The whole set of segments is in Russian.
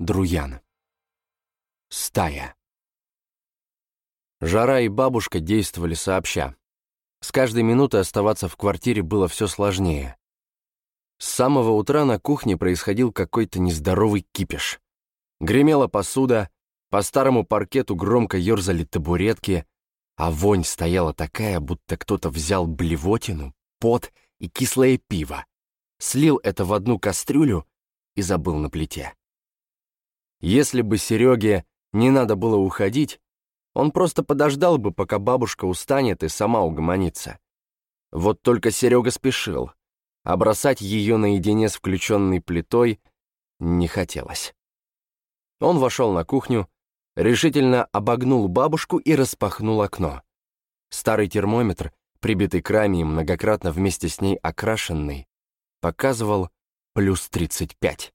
Друян. Стая. Жара и бабушка действовали сообща. С каждой минутой оставаться в квартире было все сложнее. С самого утра на кухне происходил какой-то нездоровый кипиш. Гремела посуда, по старому паркету громко ерзали табуретки, а вонь стояла такая, будто кто-то взял блевотину, пот и кислое пиво, слил это в одну кастрюлю и забыл на плите. Если бы Сереге не надо было уходить, он просто подождал бы, пока бабушка устанет и сама угомонится. Вот только Серега спешил, а бросать ее наедине с включенной плитой не хотелось. Он вошел на кухню, решительно обогнул бабушку и распахнул окно. Старый термометр, прибитый к раме и многократно вместе с ней окрашенный, показывал плюс 35.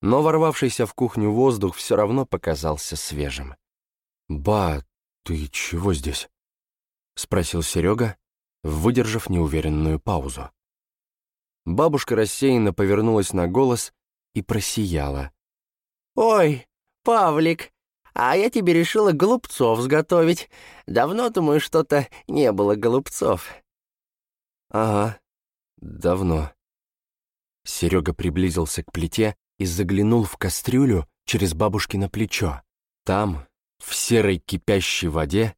Но ворвавшийся в кухню воздух все равно показался свежим. «Ба, ты чего здесь?» — спросил Серега, выдержав неуверенную паузу. Бабушка рассеянно повернулась на голос и просияла. «Ой, Павлик, а я тебе решила голубцов сготовить. Давно, думаю, что-то не было голубцов». «Ага, давно». Серега приблизился к плите и заглянул в кастрюлю через бабушкино плечо. Там, в серой кипящей воде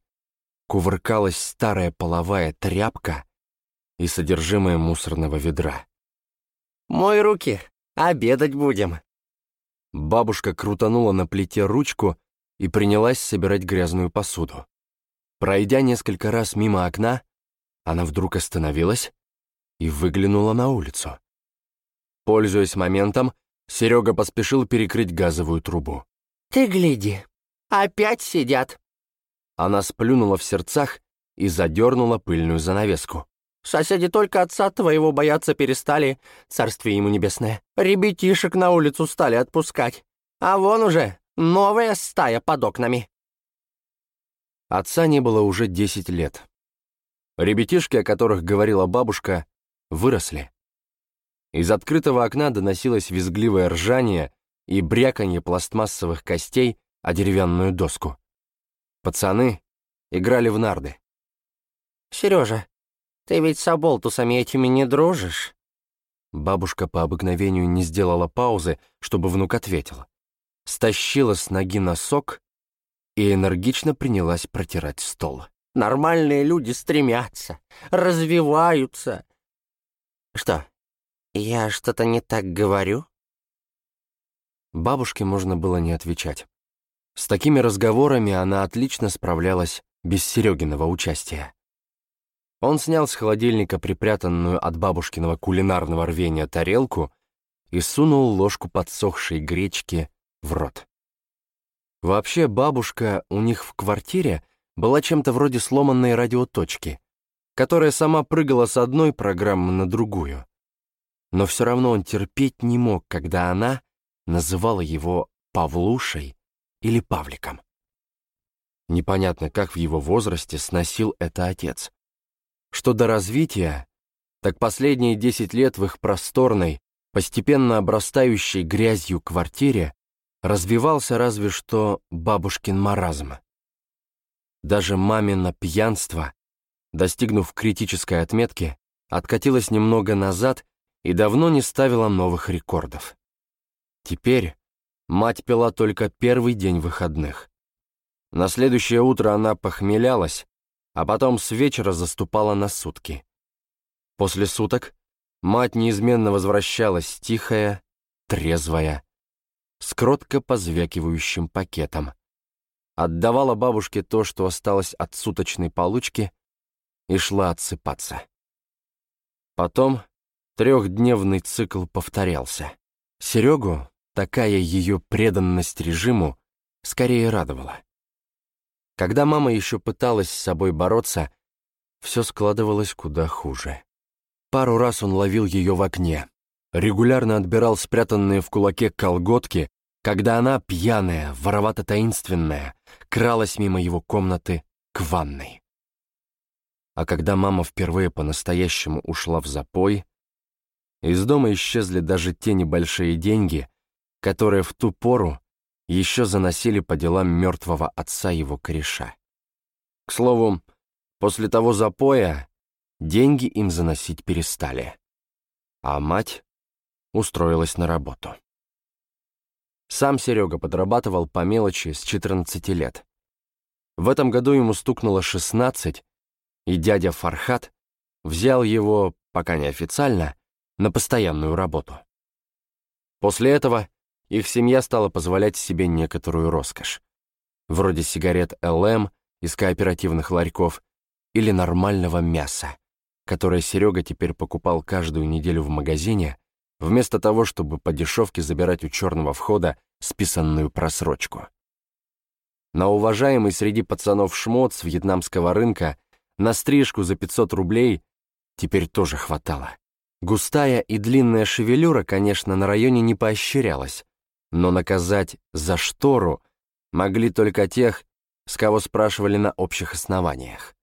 кувыркалась старая половая тряпка и содержимое мусорного ведра. «Мой руки, обедать будем». Бабушка крутанула на плите ручку и принялась собирать грязную посуду. Пройдя несколько раз мимо окна, она вдруг остановилась и выглянула на улицу. Пользуясь моментом, Серега поспешил перекрыть газовую трубу. «Ты гляди, Опять сидят!» Она сплюнула в сердцах и задернула пыльную занавеску. «Соседи только отца твоего бояться перестали, царствие ему небесное. Ребятишек на улицу стали отпускать. А вон уже новая стая под окнами». Отца не было уже десять лет. Ребятишки, о которых говорила бабушка, выросли. Из открытого окна доносилось визгливое ржание и бряканье пластмассовых костей о деревянную доску. Пацаны играли в нарды. «Сережа, ты ведь с оболтусами этими не дружишь?» Бабушка по обыкновению не сделала паузы, чтобы внук ответил. Стащила с ноги носок и энергично принялась протирать стол. «Нормальные люди стремятся, развиваются». «Что, я что-то не так говорю?» Бабушке можно было не отвечать. С такими разговорами она отлично справлялась без Серегиного участия. Он снял с холодильника припрятанную от бабушкиного кулинарного рвения тарелку и сунул ложку подсохшей гречки в рот. Вообще, бабушка у них в квартире была чем-то вроде сломанной радиоточки, которая сама прыгала с одной программы на другую. Но все равно он терпеть не мог, когда она называла его Павлушей или Павликом. Непонятно, как в его возрасте сносил это отец. Что до развития, так последние десять лет в их просторной, постепенно обрастающей грязью квартире развивался разве что бабушкин маразм. Даже мамино пьянство, достигнув критической отметки, откатилось немного назад и давно не ставило новых рекордов. Теперь Мать пила только первый день выходных. На следующее утро она похмелялась, а потом с вечера заступала на сутки. После суток мать неизменно возвращалась тихая, трезвая, с кротко позвякивающим пакетом. Отдавала бабушке то, что осталось от суточной получки, и шла отсыпаться. Потом трехдневный цикл повторялся. Серегу Такая ее преданность режиму скорее радовала. Когда мама еще пыталась с собой бороться, все складывалось куда хуже. Пару раз он ловил ее в окне, регулярно отбирал спрятанные в кулаке колготки, когда она, пьяная, воровато-таинственная, кралась мимо его комнаты к ванной. А когда мама впервые по-настоящему ушла в запой, из дома исчезли даже те небольшие деньги, которые в ту пору еще заносили по делам мертвого отца его кореша. К слову, после того запоя деньги им заносить перестали, а мать устроилась на работу. Сам Серега подрабатывал по мелочи с 14 лет. В этом году ему стукнуло 16, и дядя Фархат взял его, пока неофициально, на постоянную работу. После этого их семья стала позволять себе некоторую роскошь, вроде сигарет ЛМ из кооперативных ларьков или нормального мяса, которое Серега теперь покупал каждую неделю в магазине, вместо того, чтобы по дешевке забирать у черного входа списанную просрочку. На уважаемый среди пацанов шмот с вьетнамского рынка на стрижку за 500 рублей теперь тоже хватало. Густая и длинная шевелюра, конечно, на районе не поощрялась, но наказать за штору могли только тех, с кого спрашивали на общих основаниях.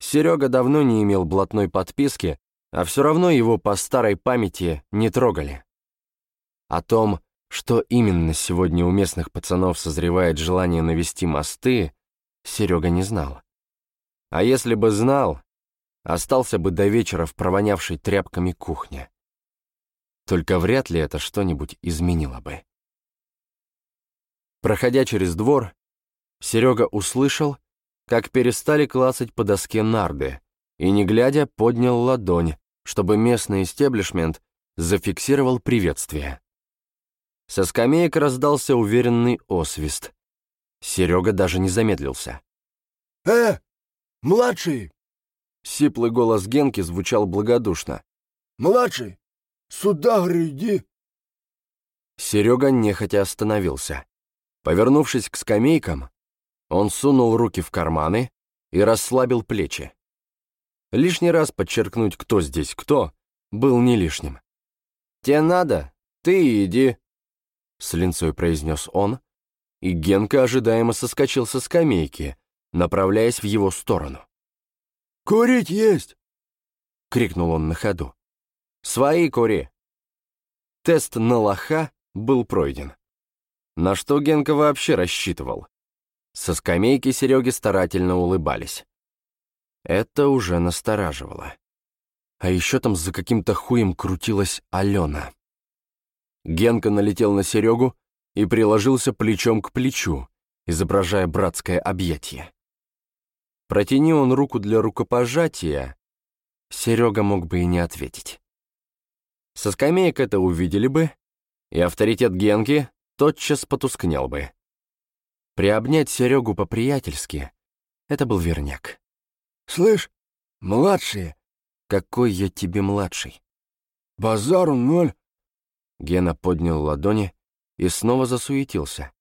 Серега давно не имел блатной подписки, а все равно его по старой памяти не трогали. О том, что именно сегодня у местных пацанов созревает желание навести мосты, Серега не знал. А если бы знал, остался бы до вечера в провонявшей тряпками кухне. Только вряд ли это что-нибудь изменило бы. Проходя через двор, Серега услышал, как перестали клацать по доске нарды, и, не глядя, поднял ладонь, чтобы местный истеблишмент зафиксировал приветствие. Со скамеек раздался уверенный освист. Серега даже не замедлился. «Э, младший!» Сиплый голос Генки звучал благодушно. «Младший, сюда гряди!» Серега нехотя остановился. Повернувшись к скамейкам, он сунул руки в карманы и расслабил плечи. Лишний раз подчеркнуть, кто здесь кто, был не лишним. «Тебе надо? Ты иди!» с линцой произнес он, и Генка ожидаемо соскочил со скамейки, направляясь в его сторону. «Курить есть!» — крикнул он на ходу. «Свои кури!» Тест на лоха был пройден. На что Генка вообще рассчитывал? Со скамейки Сереги старательно улыбались. Это уже настораживало. А еще там за каким-то хуем крутилась Алена. Генка налетел на Серегу и приложился плечом к плечу, изображая братское объятие. Протяни он руку для рукопожатия, Серега мог бы и не ответить. Со скамеек это увидели бы, и авторитет Генки тотчас потускнел бы. Приобнять Серегу по-приятельски — это был верняк. «Слышь, младшие!» «Какой я тебе младший?» «Базару ноль, Гена поднял ладони и снова засуетился.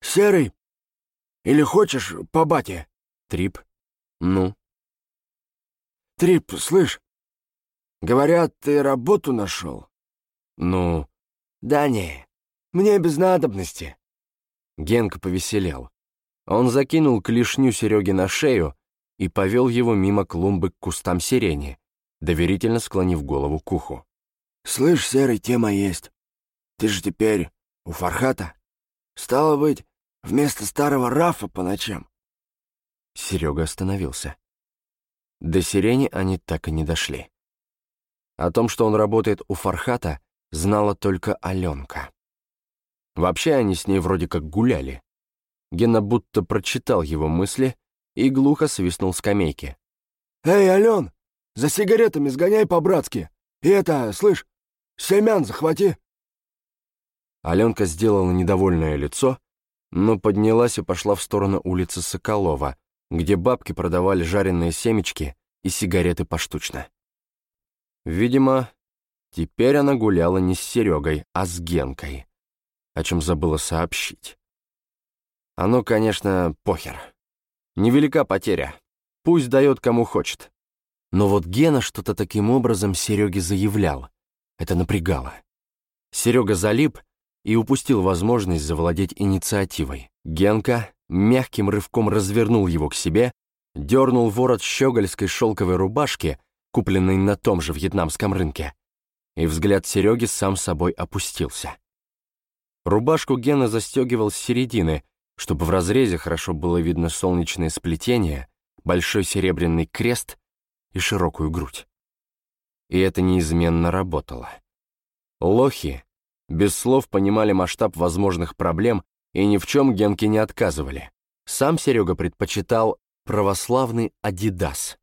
«Серый! Или хочешь по бате?» «Трип? Ну?» «Трип, слышь, говорят, ты работу нашел?» «Ну?» «Да не, мне без надобности». Генка повеселел. Он закинул клешню Сереги на шею и повел его мимо клумбы к кустам сирени, доверительно склонив голову к уху. «Слышь, Серый, тема есть. Ты же теперь у Фархата? Стало быть, вместо старого Рафа по ночам?» Серега остановился. До сирени они так и не дошли. О том, что он работает у Фархата, знала только Аленка. Вообще они с ней вроде как гуляли. Гена будто прочитал его мысли и глухо свистнул скамейки. «Эй, Ален, за сигаретами сгоняй по-братски. И это, слышь, семян захвати». Аленка сделала недовольное лицо, но поднялась и пошла в сторону улицы Соколова, где бабки продавали жареные семечки и сигареты поштучно. Видимо, теперь она гуляла не с Серегой, а с Генкой, о чем забыла сообщить. Оно, конечно, похер. Невелика потеря. Пусть дает кому хочет. Но вот Гена что-то таким образом Сереге заявлял. Это напрягало. Серега залип и упустил возможность завладеть инициативой. Генка мягким рывком развернул его к себе, дернул ворот щегольской шелковой рубашки, купленной на том же вьетнамском рынке, и взгляд Сереги сам собой опустился. Рубашку Гена застегивал с середины, чтобы в разрезе хорошо было видно солнечное сплетение, большой серебряный крест и широкую грудь. И это неизменно работало. Лохи без слов понимали масштаб возможных проблем и ни в чем Генке не отказывали. Сам Серега предпочитал православный «Адидас».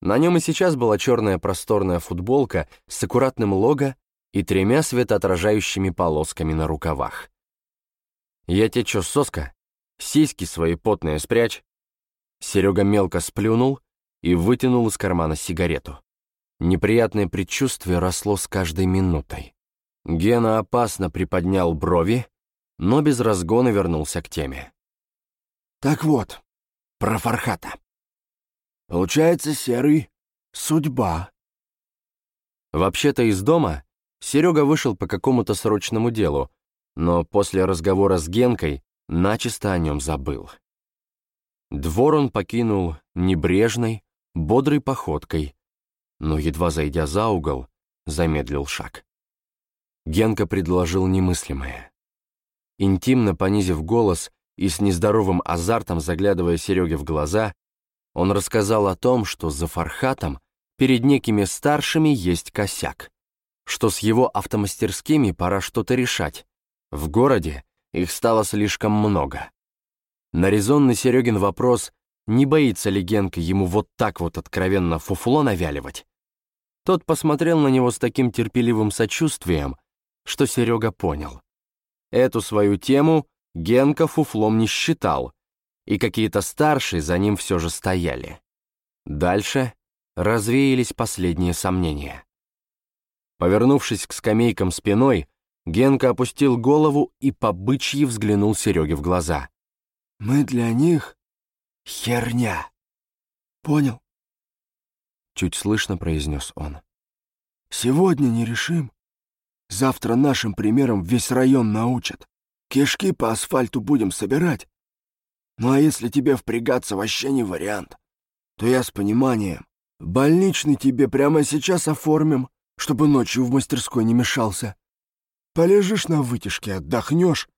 На нем и сейчас была черная просторная футболка с аккуратным лого и тремя светоотражающими полосками на рукавах. «Я те чё, соска? Сиськи свои потные спрячь!» Серега мелко сплюнул и вытянул из кармана сигарету. Неприятное предчувствие росло с каждой минутой. Гена опасно приподнял брови, но без разгона вернулся к теме. «Так вот, про Фархата. Получается, Серый — судьба». Вообще-то из дома Серега вышел по какому-то срочному делу, но после разговора с Генкой начисто о нем забыл. Двор он покинул небрежной, бодрой походкой, но, едва зайдя за угол, замедлил шаг. Генка предложил немыслимое. Интимно понизив голос и с нездоровым азартом заглядывая Сереге в глаза, он рассказал о том, что за Фархатом перед некими старшими есть косяк, что с его автомастерскими пора что-то решать. В городе их стало слишком много. На резонный Серегин вопрос, не боится ли Генка ему вот так вот откровенно фуфло навяливать, тот посмотрел на него с таким терпеливым сочувствием, что Серега понял. Эту свою тему Генка фуфлом не считал, и какие-то старшие за ним все же стояли. Дальше развеялись последние сомнения. Повернувшись к скамейкам спиной, Генка опустил голову и по бычьи взглянул Сереге в глаза. «Мы для них херня. Понял?» Чуть слышно произнес он. «Сегодня не решим, Завтра нашим примером весь район научат. Кишки по асфальту будем собирать. Ну а если тебе впрягаться вообще не вариант, то я с пониманием. Больничный тебе прямо сейчас оформим, чтобы ночью в мастерской не мешался. Полежишь на вытяжке, отдохнешь.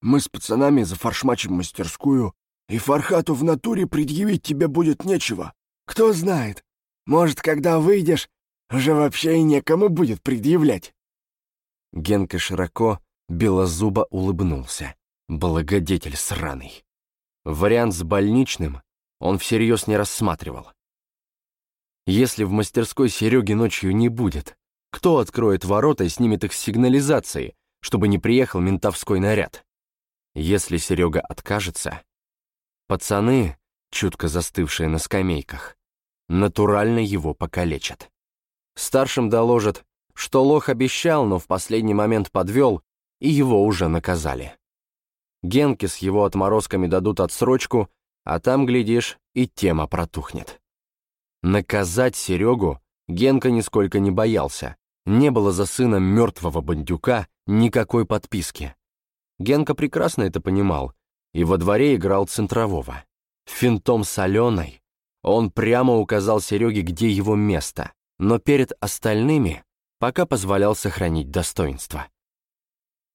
Мы с пацанами зафаршмачим мастерскую, и Фархату в натуре предъявить тебе будет нечего. Кто знает, может, когда выйдешь, уже вообще и некому будет предъявлять. Генка широко, белозубо улыбнулся. Благодетель сраный. Вариант с больничным он всерьез не рассматривал. Если в мастерской Сереги ночью не будет, кто откроет ворота и снимет их с сигнализации, чтобы не приехал ментовской наряд? Если Серега откажется, пацаны, чутко застывшие на скамейках, натурально его покалечат. Старшим доложат, что лох обещал, но в последний момент подвел, и его уже наказали. Генке с его отморозками дадут отсрочку, а там, глядишь, и тема протухнет. Наказать Серегу Генка нисколько не боялся. Не было за сыном мертвого бандюка никакой подписки. Генка прекрасно это понимал, и во дворе играл центрового. Финтом соленой он прямо указал Сереге, где его место, но перед остальными пока позволял сохранить достоинство.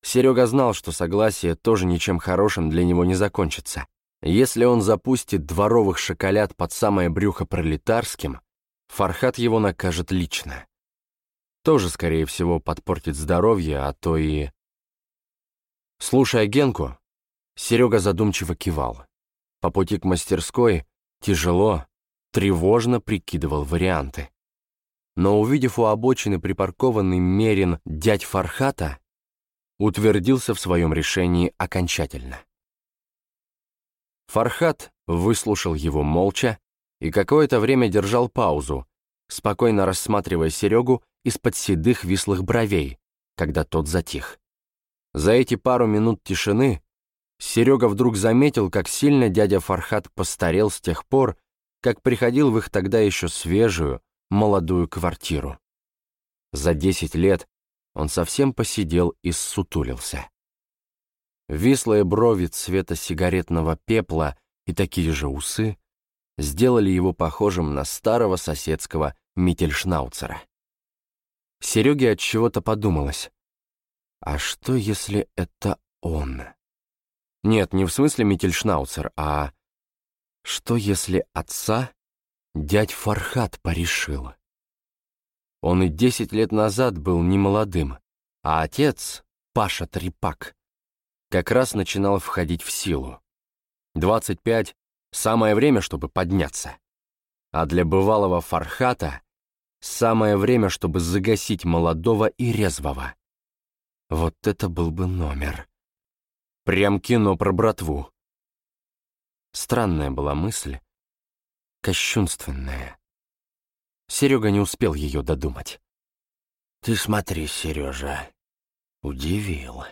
Серега знал, что согласие тоже ничем хорошим для него не закончится. Если он запустит дворовых шоколад под самое брюхо пролетарским, Фархат его накажет лично. Тоже, скорее всего, подпортит здоровье, а то и... Слушая Генку, Серега задумчиво кивал. По пути к мастерской тяжело, тревожно прикидывал варианты но, увидев у обочины припаркованный Мерин дядь Фархата, утвердился в своем решении окончательно. Фархат выслушал его молча и какое-то время держал паузу, спокойно рассматривая Серегу из-под седых вислых бровей, когда тот затих. За эти пару минут тишины Серега вдруг заметил, как сильно дядя Фархат постарел с тех пор, как приходил в их тогда еще свежую, молодую квартиру. За десять лет он совсем посидел и ссутулился. Вислые брови цвета сигаретного пепла и такие же усы сделали его похожим на старого соседского Миттельшнауцера. Сереге от чего-то подумалось. А что, если это он? Нет, не в смысле Миттельшнауцер, а что, если отца дядь Фархат порешил? Он и десять лет назад был немолодым, а отец, Паша Трепак, как раз начинал входить в силу. Двадцать пять — самое время, чтобы подняться. А для бывалого Фархата — самое время, чтобы загасить молодого и резвого. Вот это был бы номер. Прям кино про братву. Странная была мысль, кощунственная. Серега не успел ее додумать. «Ты смотри, Сережа, удивил.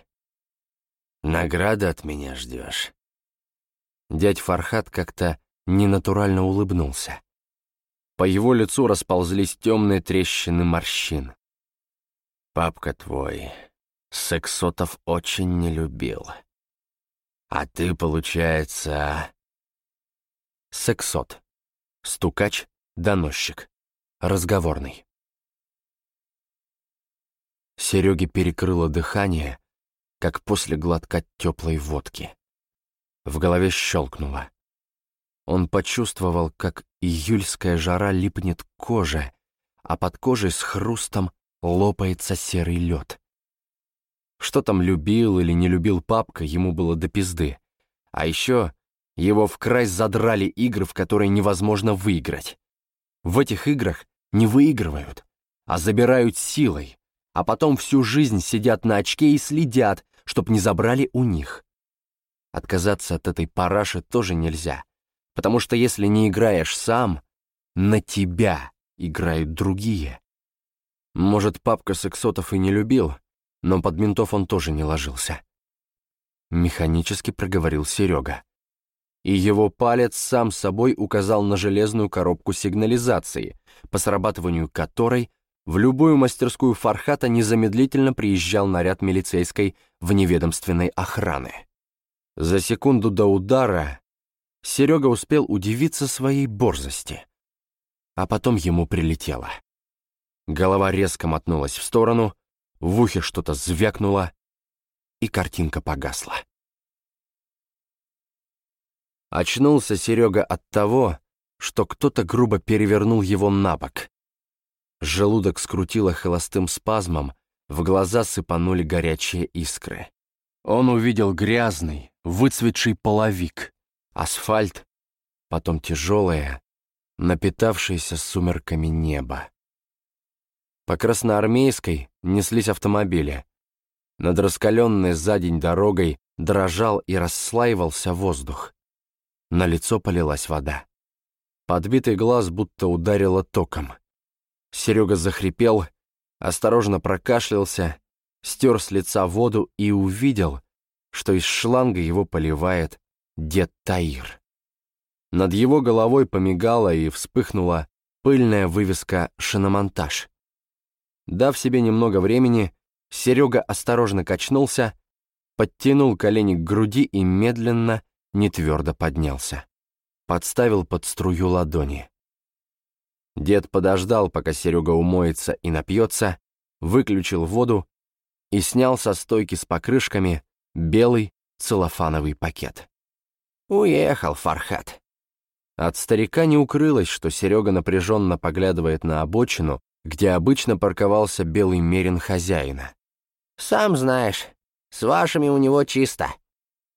Награда от меня ждешь?» Дядь Фархат как-то ненатурально улыбнулся. По его лицу расползлись темные трещины морщин. «Папка твой сексотов очень не любил. А ты, получается...» Сексот. Стукач, доносчик разговорный. Сереге перекрыло дыхание, как после глотка теплой водки. В голове щелкнуло. Он почувствовал, как июльская жара липнет к коже, а под кожей с хрустом лопается серый лед. Что там любил или не любил папка, ему было до пизды. А еще его в край задрали игры, в которые невозможно выиграть. В этих играх не выигрывают, а забирают силой, а потом всю жизнь сидят на очке и следят, чтоб не забрали у них. Отказаться от этой параши тоже нельзя, потому что если не играешь сам, на тебя играют другие. Может, папка сексотов и не любил, но под ментов он тоже не ложился. Механически проговорил Серега. И его палец сам собой указал на железную коробку сигнализации, по срабатыванию которой в любую мастерскую Фархата незамедлительно приезжал наряд милицейской вневедомственной охраны. За секунду до удара Серега успел удивиться своей борзости, а потом ему прилетело. Голова резко мотнулась в сторону, в ухе что-то звякнуло, и картинка погасла. Очнулся Серега от того, что кто-то грубо перевернул его на бок. Желудок скрутило холостым спазмом, в глаза сыпанули горячие искры. Он увидел грязный, выцветший половик, асфальт, потом тяжелое, напитавшееся сумерками небо. По Красноармейской неслись автомобили. Над раскаленной за день дорогой дрожал и расслаивался воздух. На лицо полилась вода. Подбитый глаз будто ударило током. Серега захрипел, осторожно прокашлялся, стер с лица воду и увидел, что из шланга его поливает дед Таир. Над его головой помигала и вспыхнула пыльная вывеска «Шиномонтаж». Дав себе немного времени, Серега осторожно качнулся, подтянул колени к груди и медленно, нетвердо поднялся подставил под струю ладони. Дед подождал, пока Серега умоется и напьется, выключил воду и снял со стойки с покрышками белый целлофановый пакет. «Уехал, Фархат». От старика не укрылось, что Серега напряженно поглядывает на обочину, где обычно парковался белый мерин хозяина. «Сам знаешь, с вашими у него чисто.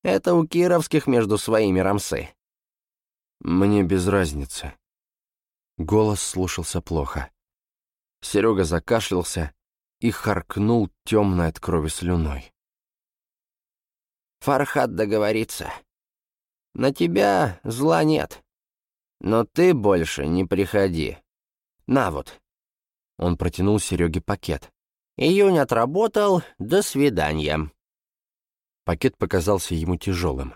Это у кировских между своими рамсы. Мне без разницы. Голос слушался плохо. Серега закашлялся и харкнул темной от крови слюной. Фархат договорится. На тебя зла нет. Но ты больше не приходи. На вот. Он протянул Сереге пакет. Июнь отработал, до свидания. Пакет показался ему тяжелым.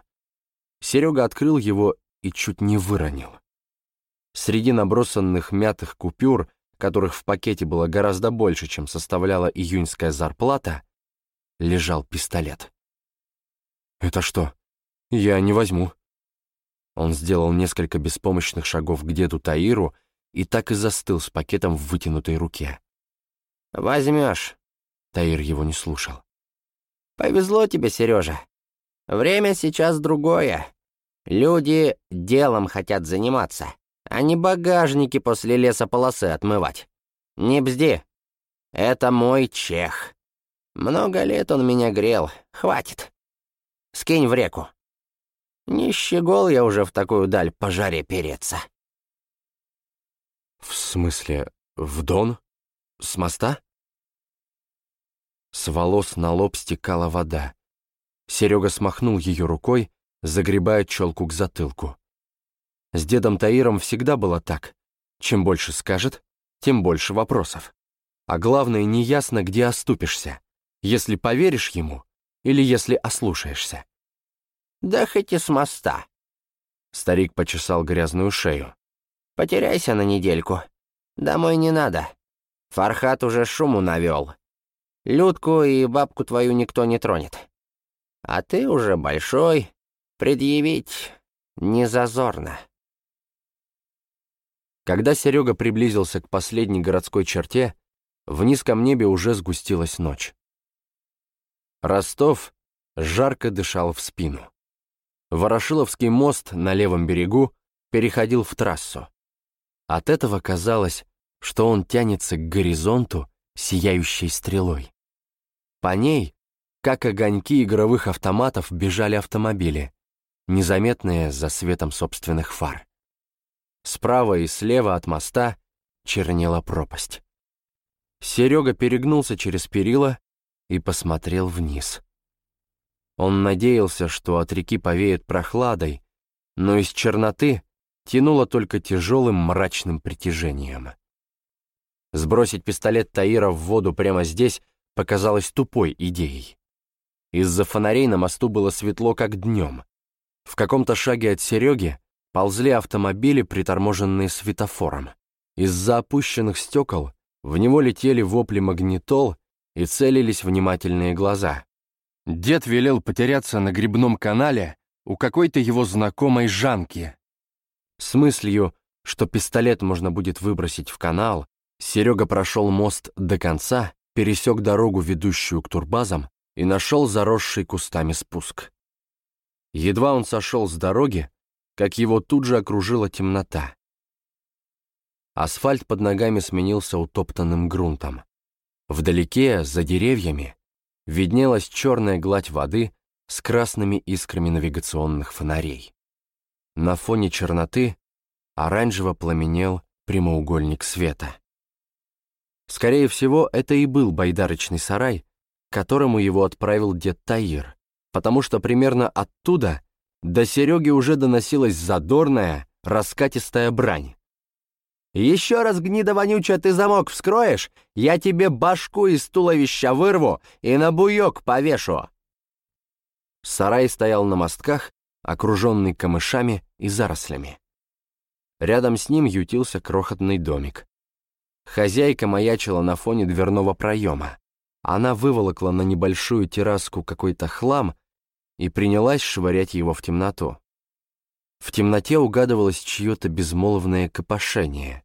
Серега открыл его и чуть не выронил. Среди набросанных мятых купюр, которых в пакете было гораздо больше, чем составляла июньская зарплата, лежал пистолет. «Это что? Я не возьму». Он сделал несколько беспомощных шагов к деду Таиру и так и застыл с пакетом в вытянутой руке. «Возьмешь». Таир его не слушал. Повезло тебе, Сережа. Время сейчас другое. Люди делом хотят заниматься, а не багажники после лесополосы отмывать. Не бзди. Это мой чех. Много лет он меня грел. Хватит. Скинь в реку. Не щегол я уже в такую даль по жаре переться. В смысле, в дон? С моста? С волос на лоб стекала вода. Серега смахнул ее рукой, загребая челку к затылку. С дедом Таиром всегда было так. Чем больше скажет, тем больше вопросов. А главное, неясно, где оступишься, если поверишь ему или если ослушаешься. «Да хоть и с моста». Старик почесал грязную шею. «Потеряйся на недельку. Домой не надо. Фархат уже шуму навел. Людку и бабку твою никто не тронет. А ты уже большой, предъявить не зазорно». Когда Серега приблизился к последней городской черте, в низком небе уже сгустилась ночь. Ростов жарко дышал в спину. Ворошиловский мост на левом берегу переходил в трассу. От этого казалось, что он тянется к горизонту сияющей стрелой. По ней, как огоньки игровых автоматов, бежали автомобили, незаметные за светом собственных фар. Справа и слева от моста чернела пропасть. Серега перегнулся через перила и посмотрел вниз. Он надеялся, что от реки повеет прохладой, но из черноты тянуло только тяжелым мрачным притяжением. Сбросить пистолет Таира в воду прямо здесь показалось тупой идеей. Из-за фонарей на мосту было светло, как днем. В каком-то шаге от Сереги ползли автомобили, приторможенные светофором. Из-за опущенных стекол в него летели вопли магнитол и целились внимательные глаза. Дед велел потеряться на грибном канале у какой-то его знакомой Жанки. С мыслью, что пистолет можно будет выбросить в канал, Серега прошел мост до конца, пересек дорогу, ведущую к турбазам, и нашел заросший кустами спуск. Едва он сошел с дороги, как его тут же окружила темнота. Асфальт под ногами сменился утоптанным грунтом. Вдалеке, за деревьями, виднелась черная гладь воды с красными искрами навигационных фонарей. На фоне черноты оранжево пламенел прямоугольник света. Скорее всего, это и был байдарочный сарай, к которому его отправил дед Таир, потому что примерно оттуда до Сереги уже доносилась задорная, раскатистая брань. «Еще раз, гнида вонючая, ты замок вскроешь, я тебе башку из туловища вырву и на буек повешу!» Сарай стоял на мостках, окруженный камышами и зарослями. Рядом с ним ютился крохотный домик. Хозяйка маячила на фоне дверного проема. Она выволокла на небольшую терраску какой-то хлам и принялась швырять его в темноту. В темноте угадывалось чье-то безмолвное копошение.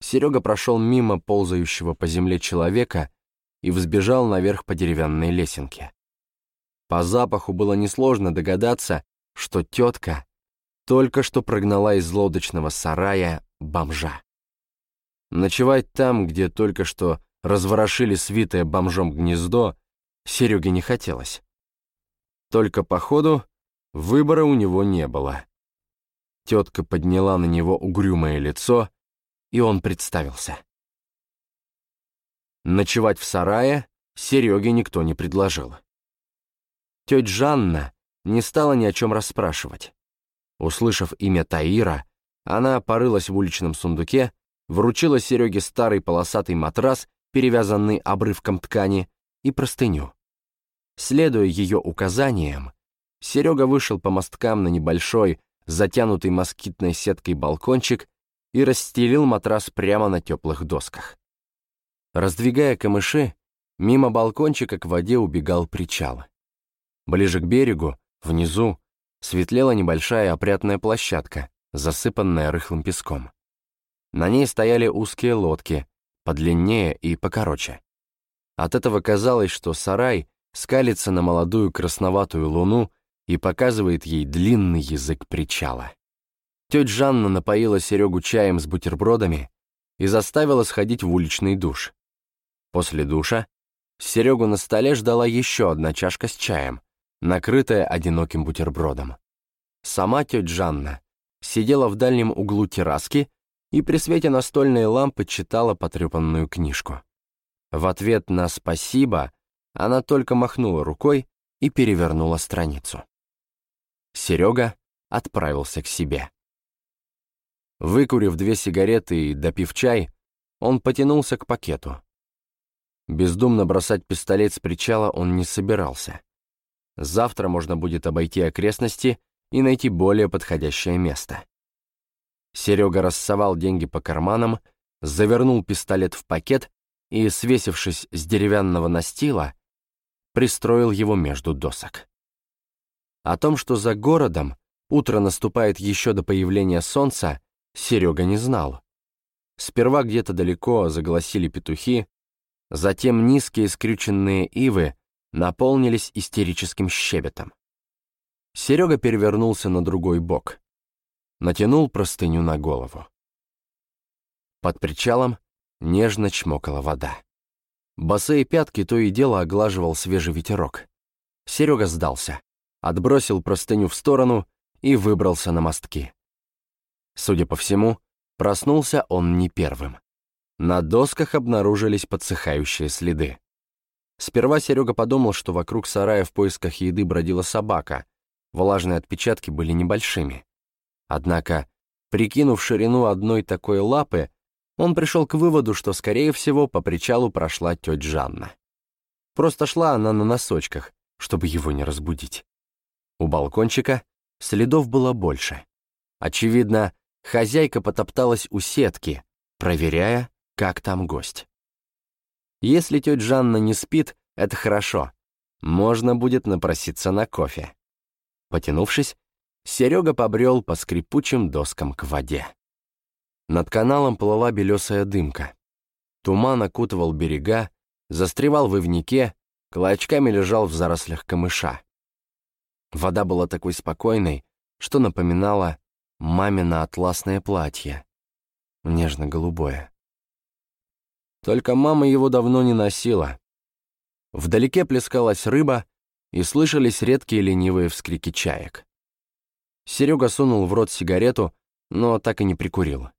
Серега прошел мимо ползающего по земле человека и взбежал наверх по деревянной лесенке. По запаху было несложно догадаться, что тетка только что прогнала из лодочного сарая бомжа. Ночевать там, где только что разворошили свитое бомжом гнездо, Сереге не хотелось. Только, походу, выбора у него не было. Тетка подняла на него угрюмое лицо, и он представился. Ночевать в сарае Сереге никто не предложил. Тетя Жанна не стала ни о чем расспрашивать. Услышав имя Таира, она порылась в уличном сундуке, вручила Сереге старый полосатый матрас, перевязанный обрывком ткани, и простыню. Следуя ее указаниям, Серега вышел по мосткам на небольшой, затянутый москитной сеткой балкончик и расстелил матрас прямо на теплых досках. Раздвигая камыши, мимо балкончика к воде убегал причал. Ближе к берегу, внизу, светлела небольшая опрятная площадка, засыпанная рыхлым песком. На ней стояли узкие лодки, подлиннее и покороче. От этого казалось, что сарай скалится на молодую красноватую луну и показывает ей длинный язык причала. Тетя Жанна напоила Серегу чаем с бутербродами и заставила сходить в уличный душ. После душа Серегу на столе ждала еще одна чашка с чаем, накрытая одиноким бутербродом. Сама тетя Жанна сидела в дальнем углу терраски и при свете настольной лампы читала потрепанную книжку. В ответ на «спасибо» она только махнула рукой и перевернула страницу. Серега отправился к себе. Выкурив две сигареты и допив чай, он потянулся к пакету. Бездумно бросать пистолет с причала он не собирался. Завтра можно будет обойти окрестности и найти более подходящее место. Серега рассовал деньги по карманам, завернул пистолет в пакет и, свесившись с деревянного настила, пристроил его между досок. О том, что за городом утро наступает еще до появления солнца, Серега не знал. Сперва где-то далеко заголосили петухи, затем низкие скрюченные ивы наполнились истерическим щебетом. Серега перевернулся на другой бок. Натянул простыню на голову. Под причалом нежно чмокала вода. Босые пятки то и дело оглаживал свежий ветерок. Серега сдался, отбросил простыню в сторону и выбрался на мостки. Судя по всему, проснулся он не первым. На досках обнаружились подсыхающие следы. Сперва Серега подумал, что вокруг сарая в поисках еды бродила собака, влажные отпечатки были небольшими. Однако, прикинув ширину одной такой лапы, он пришел к выводу, что, скорее всего, по причалу прошла тетя Жанна. Просто шла она на носочках, чтобы его не разбудить. У балкончика следов было больше. Очевидно, хозяйка потопталась у сетки, проверяя, как там гость. Если тетя Жанна не спит, это хорошо. Можно будет напроситься на кофе. Потянувшись, Серега побрел по скрипучим доскам к воде. Над каналом плыла белесая дымка. Туман окутывал берега, застревал в ивнике, клочками лежал в зарослях камыша. Вода была такой спокойной, что напоминала мамино атласное платье, нежно-голубое. Только мама его давно не носила. Вдалеке плескалась рыба, и слышались редкие ленивые вскрики чаек. Серега сунул в рот сигарету, но так и не прикурил.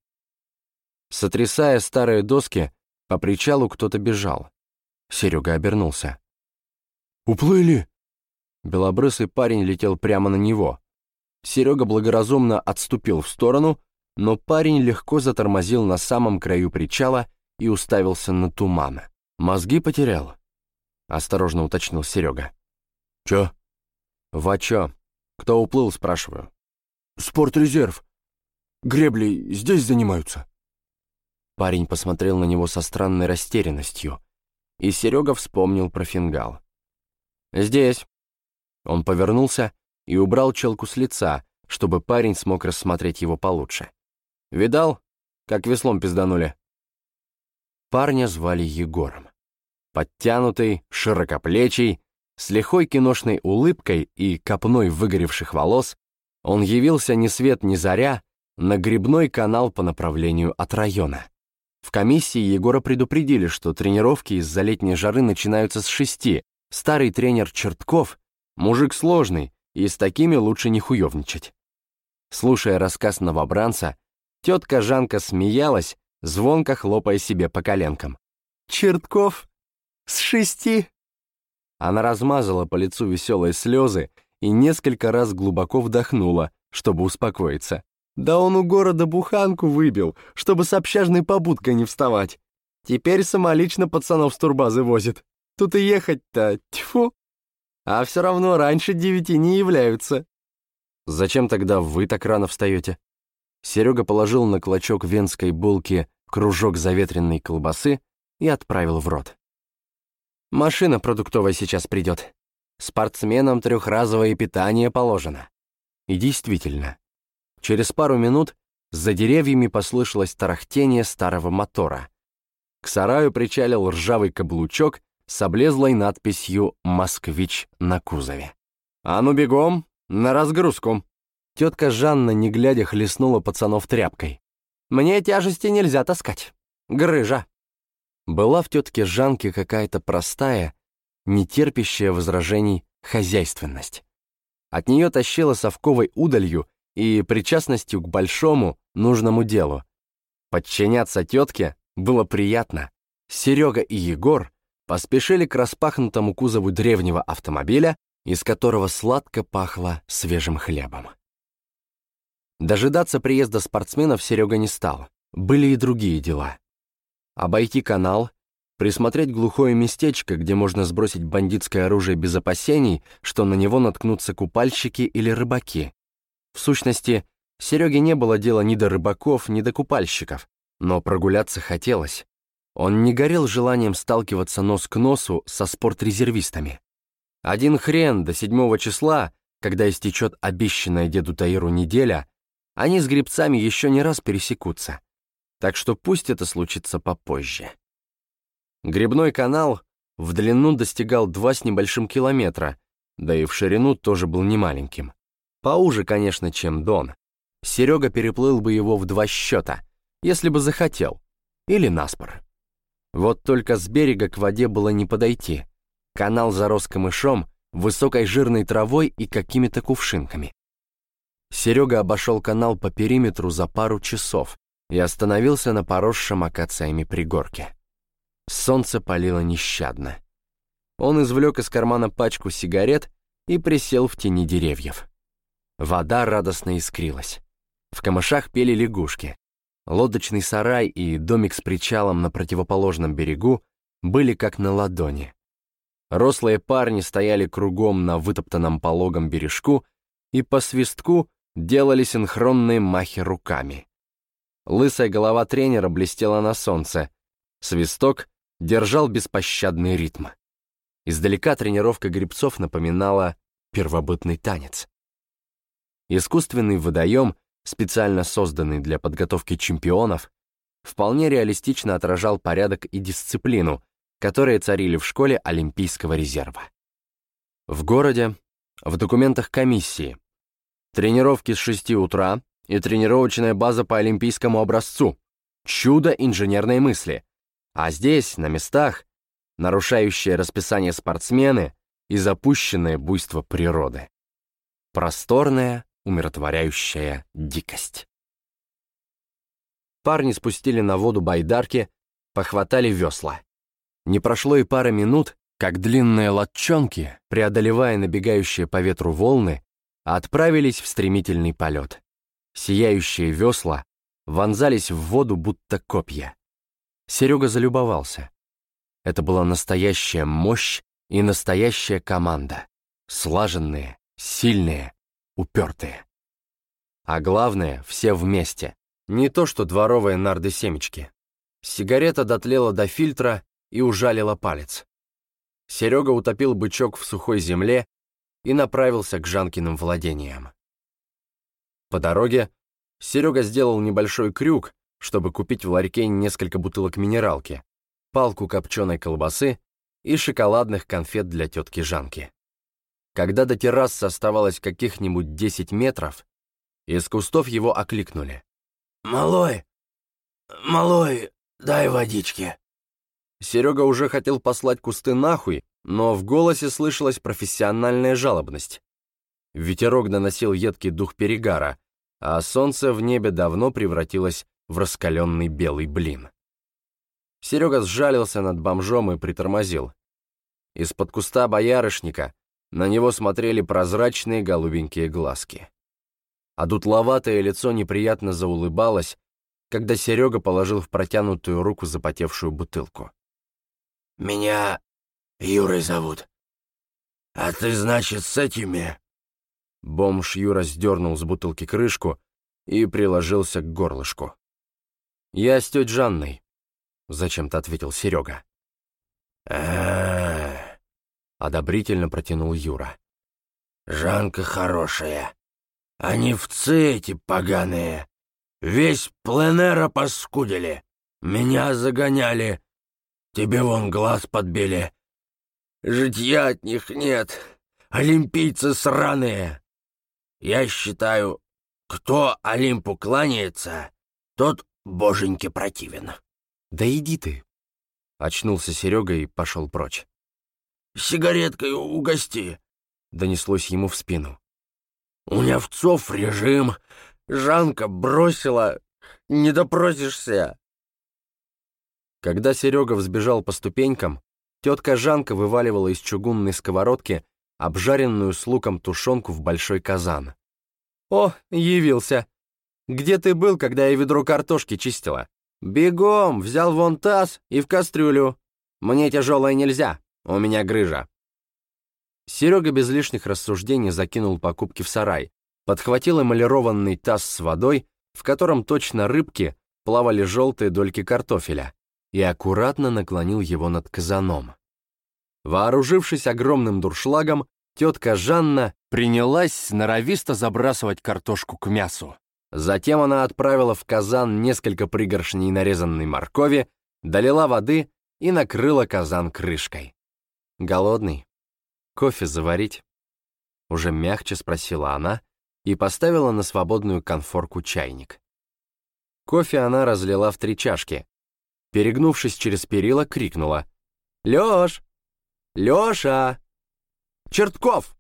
Сотрясая старые доски, по причалу кто-то бежал. Серега обернулся. «Уплыли!» Белобрысый парень летел прямо на него. Серега благоразумно отступил в сторону, но парень легко затормозил на самом краю причала и уставился на туман. «Мозги потерял?» — осторожно уточнил Серега. «Чё?» «Ва чё? Кто уплыл, спрашиваю?» «Спортрезерв. Гребли здесь занимаются?» Парень посмотрел на него со странной растерянностью, и Серега вспомнил про фингал. «Здесь». Он повернулся и убрал челку с лица, чтобы парень смог рассмотреть его получше. «Видал, как веслом пизданули?» Парня звали Егором. Подтянутый, широкоплечий, с лихой киношной улыбкой и копной выгоревших волос, он явился ни свет ни заря на грибной канал по направлению от района. В комиссии Егора предупредили, что тренировки из-за летней жары начинаются с шести. Старый тренер Чертков — мужик сложный, и с такими лучше не хуевничать. Слушая рассказ новобранца, тетка Жанка смеялась, звонко хлопая себе по коленкам. «Чертков? С шести?» Она размазала по лицу веселые слезы и несколько раз глубоко вдохнула, чтобы успокоиться. Да он у города буханку выбил, чтобы с общажной побудкой не вставать. Теперь самолично пацанов с турбазы возит. Тут и ехать-то, тьфу. А все равно раньше девяти не являются. Зачем тогда вы так рано встаете? Серега положил на клочок венской булки кружок заветренной колбасы и отправил в рот. Машина продуктовая сейчас придет. Спортсменам трехразовое питание положено. И действительно, Через пару минут за деревьями послышалось тарахтение старого мотора. К сараю причалил ржавый каблучок с облезлой надписью «Москвич» на кузове. «А ну бегом, на разгрузку!» Тетка Жанна, не глядя, хлестнула пацанов тряпкой. «Мне тяжести нельзя таскать. Грыжа!» Была в тетке Жанке какая-то простая, нетерпящая возражений хозяйственность. От нее тащила совковой удалью и причастностью к большому, нужному делу. Подчиняться тетке было приятно. Серега и Егор поспешили к распахнутому кузову древнего автомобиля, из которого сладко пахло свежим хлебом. Дожидаться приезда спортсменов Серега не стал. Были и другие дела. Обойти канал, присмотреть глухое местечко, где можно сбросить бандитское оружие без опасений, что на него наткнутся купальщики или рыбаки. В сущности, Сереге не было дела ни до рыбаков, ни до купальщиков, но прогуляться хотелось. Он не горел желанием сталкиваться нос к носу со спортрезервистами. Один хрен до седьмого числа, когда истечет обещанная деду Таиру неделя, они с грибцами еще не раз пересекутся. Так что пусть это случится попозже. Грибной канал в длину достигал два с небольшим километра, да и в ширину тоже был немаленьким. Поуже, конечно, чем Дон. Серега переплыл бы его в два счета, если бы захотел, или наспор. Вот только с берега к воде было не подойти. Канал зарос камышом, высокой жирной травой и какими-то кувшинками. Серега обошел канал по периметру за пару часов и остановился на поросшем акациями пригорке. Солнце палило нещадно. Он извлек из кармана пачку сигарет и присел в тени деревьев. Вода радостно искрилась. В камышах пели лягушки. Лодочный сарай и домик с причалом на противоположном берегу были как на ладони. Рослые парни стояли кругом на вытоптанном пологом бережку и по свистку делали синхронные махи руками. Лысая голова тренера блестела на солнце. Свисток держал беспощадный ритм. Издалека тренировка грибцов напоминала первобытный танец. Искусственный водоем специально созданный для подготовки чемпионов, вполне реалистично отражал порядок и дисциплину, которые царили в школе Олимпийского резерва. В городе, в документах комиссии, тренировки с 6 утра и тренировочная база по олимпийскому образцу, чудо инженерной мысли, а здесь, на местах, нарушающие расписание спортсмены и запущенное буйство природы. Просторная, умиротворяющая дикость. Парни спустили на воду байдарки, похватали весла. Не прошло и пара минут, как длинные лодчонки, преодолевая набегающие по ветру волны, отправились в стремительный полет. Сияющие весла вонзались в воду, будто копья. Серега залюбовался. Это была настоящая мощь и настоящая команда. Слаженные, сильные, упертые. А главное, все вместе. Не то что дворовые нарды-семечки. Сигарета дотлела до фильтра и ужалила палец. Серега утопил бычок в сухой земле и направился к Жанкиным владениям. По дороге Серега сделал небольшой крюк, чтобы купить в ларьке несколько бутылок минералки, палку копченой колбасы и шоколадных конфет для тетки Жанки. Когда до террасы оставалось каких-нибудь 10 метров, из кустов его окликнули. «Малой! Малой, дай водички!» Серега уже хотел послать кусты нахуй, но в голосе слышалась профессиональная жалобность. Ветерок доносил едкий дух перегара, а солнце в небе давно превратилось в раскаленный белый блин. Серега сжалился над бомжом и притормозил. Из-под куста боярышника на него смотрели прозрачные голубенькие глазки. А дутловатое лицо неприятно заулыбалось, когда Серега положил в протянутую руку запотевшую бутылку. «Меня Юрой зовут. А ты, значит, с этими...» Бомж Юра сдернул с бутылки крышку и приложился к горлышку. «Я с тетей Жанной», — зачем-то ответил Серега. а одобрительно протянул Юра. «Жанка хорошая. Они вцы эти поганые. Весь пленера поскудили. Меня загоняли. Тебе вон глаз подбили. Житья от них нет. Олимпийцы сраные. Я считаю, кто Олимпу кланяется, тот боженьке противен. Да иди ты. Очнулся Серега и пошел прочь. Сигареткой угости. Донеслось ему в спину. У Невцов режим. Жанка бросила. Не допросишься. Когда Серега взбежал по ступенькам, тетка Жанка вываливала из чугунной сковородки обжаренную с луком тушенку в большой казан. «О, явился! Где ты был, когда я ведро картошки чистила?» «Бегом! Взял вон таз и в кастрюлю. Мне тяжелое нельзя, у меня грыжа». Серега без лишних рассуждений закинул покупки в сарай, подхватил эмалированный таз с водой, в котором точно рыбки плавали желтые дольки картофеля, и аккуратно наклонил его над казаном. Вооружившись огромным дуршлагом, тетка Жанна принялась сноровисто забрасывать картошку к мясу. Затем она отправила в казан несколько пригоршней нарезанной моркови, долила воды и накрыла казан крышкой. «Голодный? Кофе заварить?» Уже мягче спросила она и поставила на свободную конфорку чайник. Кофе она разлила в три чашки. Перегнувшись через перила, крикнула. «Лёш! Лёша! Чертков!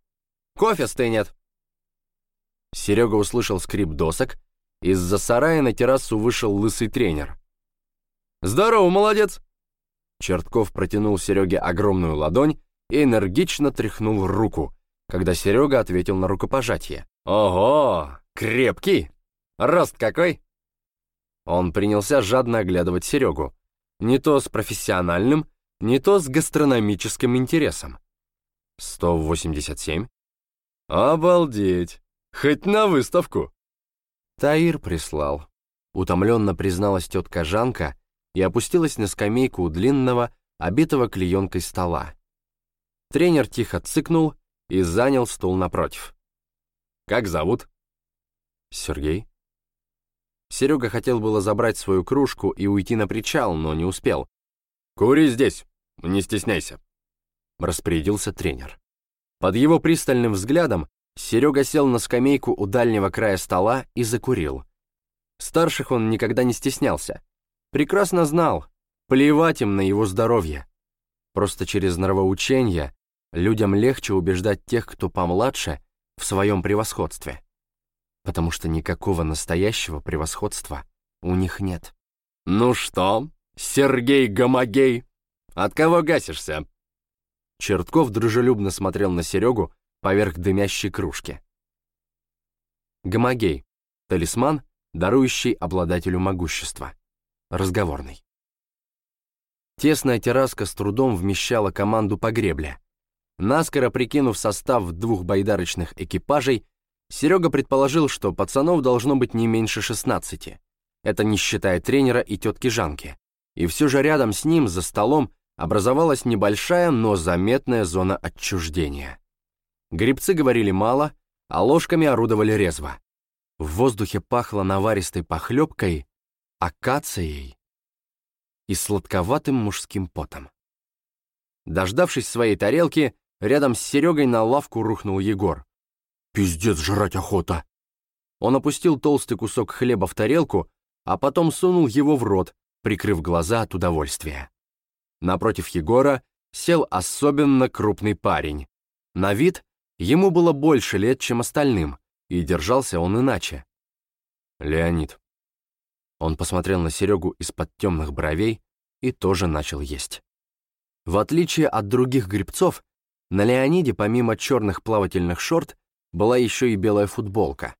Кофе стынет!» Серега услышал скрип досок, из-за сарая на террасу вышел лысый тренер. «Здорово, молодец!» Чертков протянул Сереге огромную ладонь и энергично тряхнул руку, когда Серега ответил на рукопожатие. «Ого! Крепкий! Рост какой!» Он принялся жадно оглядывать Серегу. Не то с профессиональным, не то с гастрономическим интересом. «187?» «Обалдеть! Хоть на выставку!» Таир прислал. Утомленно призналась тетка Жанка и опустилась на скамейку у длинного, обитого клеенкой стола. Тренер тихо цыкнул и занял стул напротив. «Как зовут?» «Сергей». Серега хотел было забрать свою кружку и уйти на причал, но не успел. «Кури здесь, не стесняйся», — распорядился тренер. Под его пристальным взглядом Серега сел на скамейку у дальнего края стола и закурил. Старших он никогда не стеснялся. Прекрасно знал, плевать им на его здоровье. Просто через нравоучение людям легче убеждать тех, кто помладше, в своем превосходстве. Потому что никакого настоящего превосходства у них нет. «Ну что, Сергей Гомогей, от кого гасишься?» Чертков дружелюбно смотрел на Серегу, поверх дымящей кружки. Гомогей. Талисман, дарующий обладателю могущества. Разговорный. Тесная терраска с трудом вмещала команду по гребле. Наскоро прикинув состав двух байдарочных экипажей, Серега предположил, что пацанов должно быть не меньше 16. Это не считая тренера и тетки Жанки. И все же рядом с ним, за столом, образовалась небольшая, но заметная зона отчуждения. Грибцы говорили мало, а ложками орудовали резво. В воздухе пахло наваристой похлебкой, акацией и сладковатым мужским потом. Дождавшись своей тарелки, рядом с Серегой на лавку рухнул Егор. «Пиздец, жрать охота!» Он опустил толстый кусок хлеба в тарелку, а потом сунул его в рот, прикрыв глаза от удовольствия. Напротив Егора сел особенно крупный парень. На вид Ему было больше лет, чем остальным, и держался он иначе. «Леонид». Он посмотрел на Серегу из-под темных бровей и тоже начал есть. В отличие от других грибцов, на Леониде помимо черных плавательных шорт была еще и белая футболка.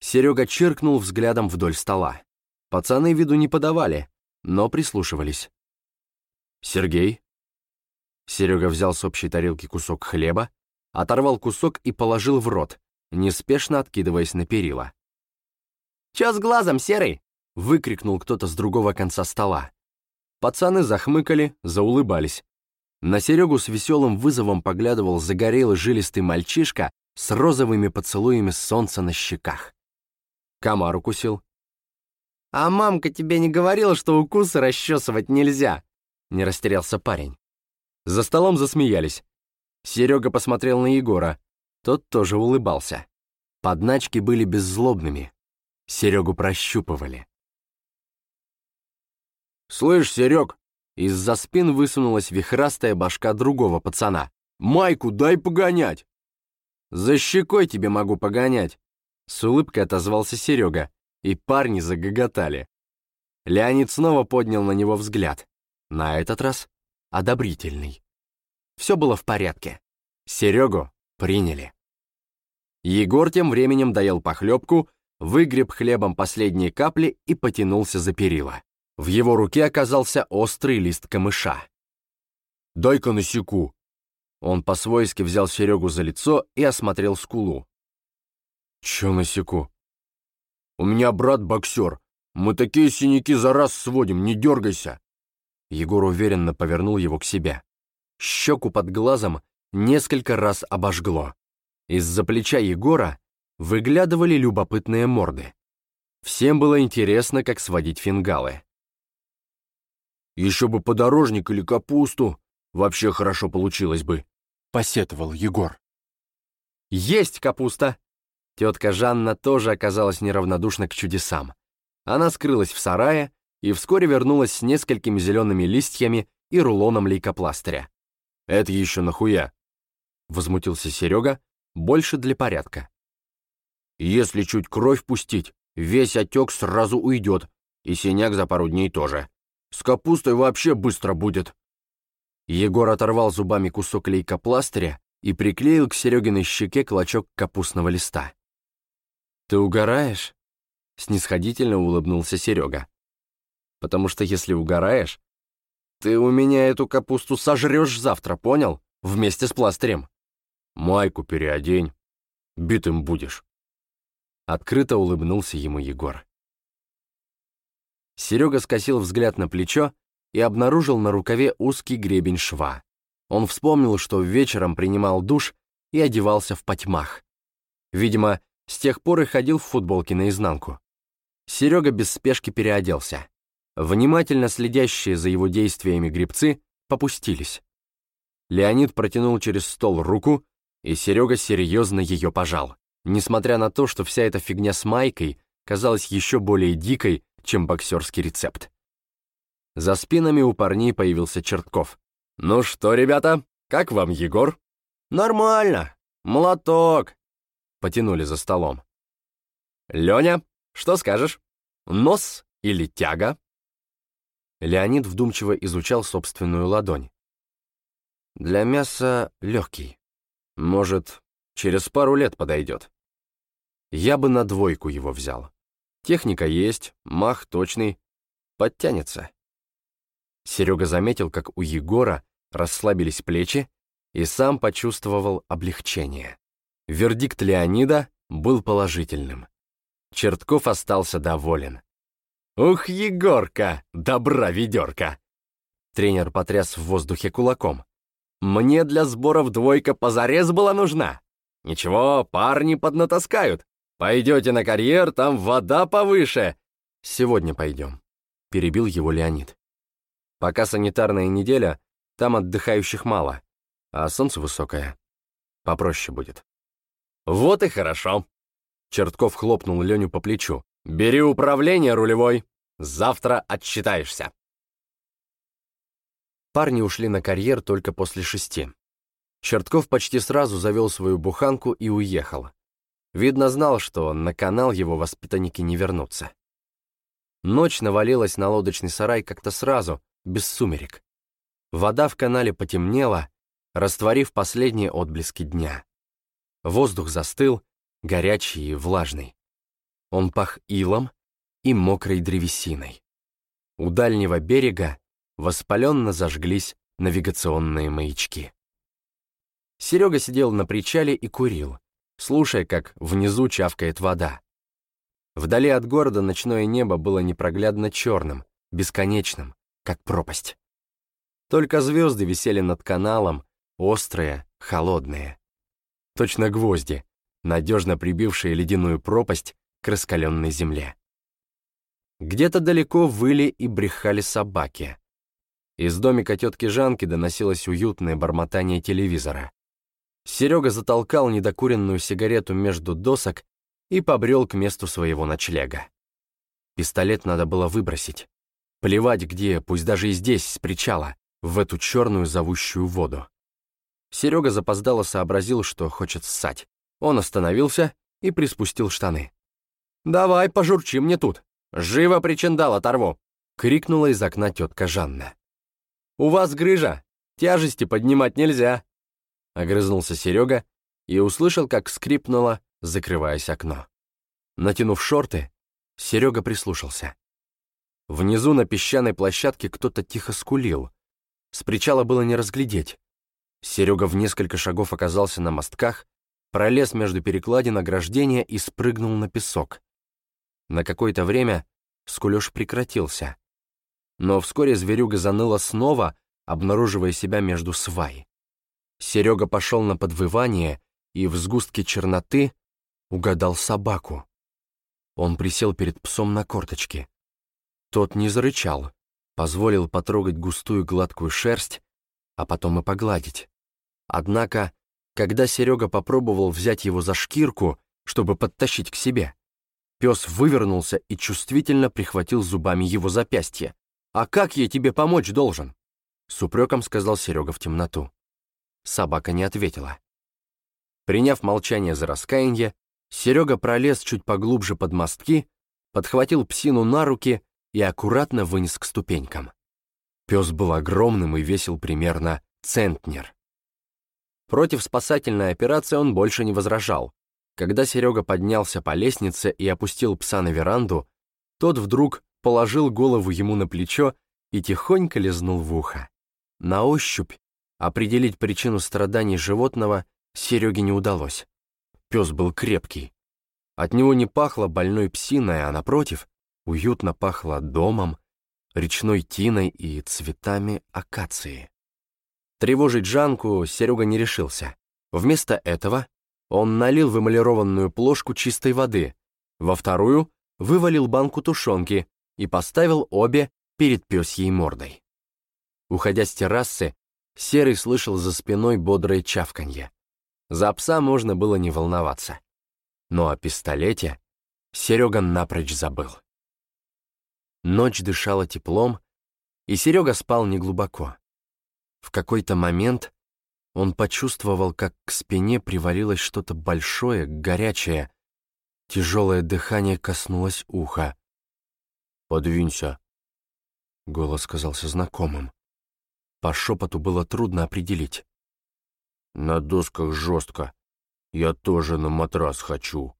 Серега чиркнул взглядом вдоль стола. Пацаны виду не подавали, но прислушивались. «Сергей?» Серега взял с общей тарелки кусок хлеба, оторвал кусок и положил в рот, неспешно откидываясь на перила. «Чё с глазом, серый?» — выкрикнул кто-то с другого конца стола. Пацаны захмыкали, заулыбались. На Серегу с веселым вызовом поглядывал загорелый жилистый мальчишка с розовыми поцелуями солнца на щеках. Комар укусил. «А мамка тебе не говорила, что укусы расчесывать нельзя?» — не растерялся парень. За столом засмеялись. Серега посмотрел на Егора. Тот тоже улыбался. Подначки были беззлобными. Серегу прощупывали. «Слышь, Серег!» Из-за спин высунулась вихрастая башка другого пацана. «Майку дай погонять!» «За щекой тебе могу погонять!» С улыбкой отозвался Серега, и парни загоготали. Леонид снова поднял на него взгляд. На этот раз одобрительный. Все было в порядке. Серегу приняли. Егор тем временем доел похлебку, выгреб хлебом последние капли и потянулся за перила. В его руке оказался острый лист камыша. «Дай-ка насеку!» Он по-свойски взял Серегу за лицо и осмотрел скулу. «Чё насеку?» «У меня брат боксер. Мы такие синяки за раз сводим, не дергайся!» Егор уверенно повернул его к себе. Щеку под глазом несколько раз обожгло. Из-за плеча Егора выглядывали любопытные морды. Всем было интересно, как сводить фингалы. «Еще бы подорожник или капусту, вообще хорошо получилось бы», — посетовал Егор. «Есть капуста!» Тетка Жанна тоже оказалась неравнодушна к чудесам. Она скрылась в сарае и вскоре вернулась с несколькими зелеными листьями и рулоном лейкопластыря. «Это еще нахуя?» — возмутился Серега, больше для порядка. «Если чуть кровь пустить, весь отек сразу уйдет, и синяк за пару дней тоже. С капустой вообще быстро будет». Егор оторвал зубами кусок лейкопластыря и приклеил к Серегиной щеке клочок капустного листа. «Ты угораешь?» — снисходительно улыбнулся Серега. «Потому что если угораешь, ты у меня эту капусту сожрешь завтра, понял? Вместе с пластырем. Майку переодень, битым будешь». Открыто улыбнулся ему Егор. Серега скосил взгляд на плечо и обнаружил на рукаве узкий гребень шва. Он вспомнил, что вечером принимал душ и одевался в потьмах. Видимо, с тех пор и ходил в футболке наизнанку. Серега без спешки переоделся. Внимательно следящие за его действиями грибцы попустились. Леонид протянул через стол руку, и Серега серьезно ее пожал, несмотря на то, что вся эта фигня с майкой казалась еще более дикой, чем боксерский рецепт. За спинами у парней появился Чертков. «Ну что, ребята, как вам Егор?» «Нормально. Молоток!» Потянули за столом. «Леня, что скажешь? Нос или тяга?» Леонид вдумчиво изучал собственную ладонь. «Для мяса легкий. Может, через пару лет подойдет. Я бы на двойку его взял. Техника есть, мах точный, подтянется». Серега заметил, как у Егора расслабились плечи, и сам почувствовал облегчение. Вердикт Леонида был положительным. Чертков остался доволен. «Ух, Егорка, добра ведерка!» Тренер потряс в воздухе кулаком. «Мне для сборов двойка позарез была нужна. Ничего, парни поднатаскают. Пойдете на карьер, там вода повыше». «Сегодня пойдем», — перебил его Леонид. «Пока санитарная неделя, там отдыхающих мало, а солнце высокое. Попроще будет». «Вот и хорошо», — Чертков хлопнул Леню по плечу. «Бери управление рулевой. Завтра отчитаешься». Парни ушли на карьер только после шести. Чертков почти сразу завел свою буханку и уехал. Видно, знал, что на канал его воспитанники не вернутся. Ночь навалилась на лодочный сарай как-то сразу, без сумерек. Вода в канале потемнела, растворив последние отблески дня. Воздух застыл, горячий и влажный. Он пах илом и мокрой древесиной. У дальнего берега воспаленно зажглись навигационные маячки. Серега сидел на причале и курил, слушая, как внизу чавкает вода. Вдали от города ночное небо было непроглядно черным, бесконечным, как пропасть. Только звезды висели над каналом, острые, холодные. Точно гвозди, надежно прибившие ледяную пропасть к раскаленной земле. Где-то далеко выли и брехали собаки. Из домика тетки Жанки доносилось уютное бормотание телевизора. Серега затолкал недокуренную сигарету между досок и побрел к месту своего ночлега. Пистолет надо было выбросить. Плевать где, пусть даже и здесь, с причала, в эту черную зовущую воду. Серега запоздало сообразил, что хочет ссать. Он остановился и приспустил штаны. «Давай, пожурчи мне тут! Живо причиндал оторву!» — крикнула из окна тетка Жанна. «У вас грыжа! Тяжести поднимать нельзя!» Огрызнулся Серега и услышал, как скрипнуло, закрываясь окно. Натянув шорты, Серега прислушался. Внизу на песчаной площадке кто-то тихо скулил. С причала было не разглядеть. Серега в несколько шагов оказался на мостках, пролез между перекладин ограждения и спрыгнул на песок. На какое-то время скулёж прекратился. Но вскоре зверюга заныла снова, обнаруживая себя между свай. Серега пошел на подвывание и в сгустке черноты угадал собаку. Он присел перед псом на корточки. Тот не зарычал, позволил потрогать густую гладкую шерсть, а потом и погладить. Однако, когда Серега попробовал взять его за шкирку, чтобы подтащить к себе, пес вывернулся и чувствительно прихватил зубами его запястье. «А как я тебе помочь должен?» С упреком сказал Серега в темноту. Собака не ответила. Приняв молчание за раскаяние, Серега пролез чуть поглубже под мостки, подхватил псину на руки и аккуратно вынес к ступенькам. Пес был огромным и весил примерно центнер. Против спасательной операции он больше не возражал. Когда Серега поднялся по лестнице и опустил пса на веранду, тот вдруг положил голову ему на плечо и тихонько лизнул в ухо. На ощупь определить причину страданий животного Сереге не удалось. Пес был крепкий. От него не пахло больной псиной, а напротив, уютно пахло домом, речной тиной и цветами акации. Тревожить Жанку Серега не решился. Вместо этого он налил в эмалированную плошку чистой воды, во вторую вывалил банку тушенки и поставил обе перед пёсьей мордой. Уходя с террасы, Серый слышал за спиной бодрое чавканье. За пса можно было не волноваться. Но о пистолете Серега напрочь забыл. Ночь дышала теплом, и Серега спал неглубоко. В какой-то момент он почувствовал, как к спине привалилось что-то большое, горячее. Тяжелое дыхание коснулось уха. «Подвинься», — голос казался знакомым. По шепоту было трудно определить. На досках жестко. Я тоже на матрас хочу.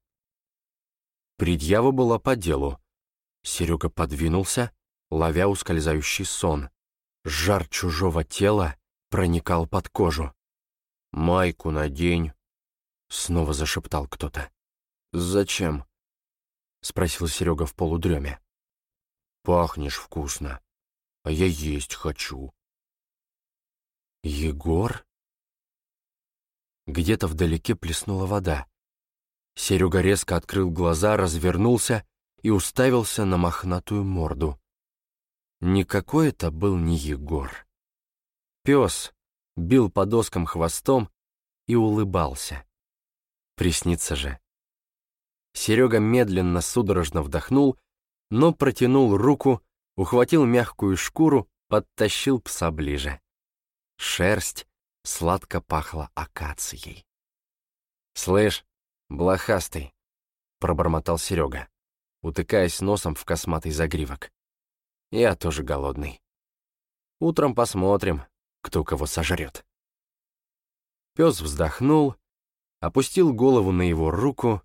Предъява была по делу. Серега подвинулся, ловя ускользающий сон. Жар чужого тела проникал под кожу. «Майку надень», — снова зашептал кто-то. «Зачем?» — спросил Серега в полудреме. «Пахнешь вкусно, а я есть хочу». «Егор?» Где-то вдалеке плеснула вода. Серега резко открыл глаза, развернулся и уставился на мохнатую морду. Никакой это был не Егор. Пес бил по доскам хвостом и улыбался. Приснится же. Серега медленно, судорожно вдохнул, но протянул руку, ухватил мягкую шкуру, подтащил пса ближе. Шерсть сладко пахло акацией. «Слышь, блохастый!» — пробормотал Серега, утыкаясь носом в косматый загривок. «Я тоже голодный. Утром посмотрим, кто кого сожрет». Пес вздохнул, опустил голову на его руку,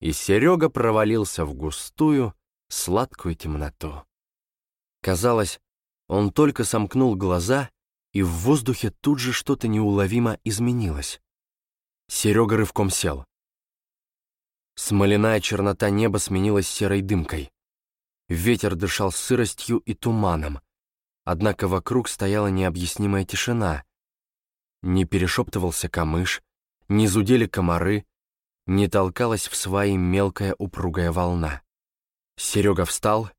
и Серега провалился в густую, сладкую темноту. Казалось, он только сомкнул глаза и в воздухе тут же что-то неуловимо изменилось. Серега рывком сел. Смоляная чернота неба сменилась серой дымкой. Ветер дышал сыростью и туманом, однако вокруг стояла необъяснимая тишина. Не перешептывался камыш, не зудели комары, не толкалась в сваи мелкая упругая волна. Серега встал,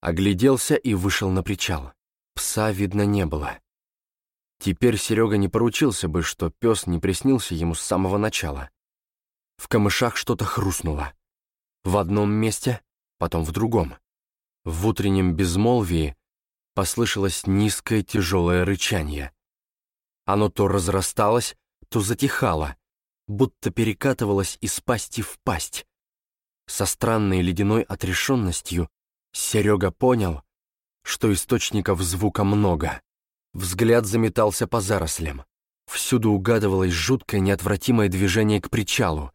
огляделся и вышел на причал. Пса видно не было. Теперь Серега не поручился бы, что пес не приснился ему с самого начала. В камышах что-то хрустнуло. В одном месте, потом в другом. В утреннем безмолвии послышалось низкое тяжелое рычание. Оно то разрасталось, то затихало, будто перекатывалось из пасти в пасть. Со странной ледяной отрешенностью Серега понял, что источников звука много. Взгляд заметался по зарослям. Всюду угадывалось жуткое неотвратимое движение к причалу.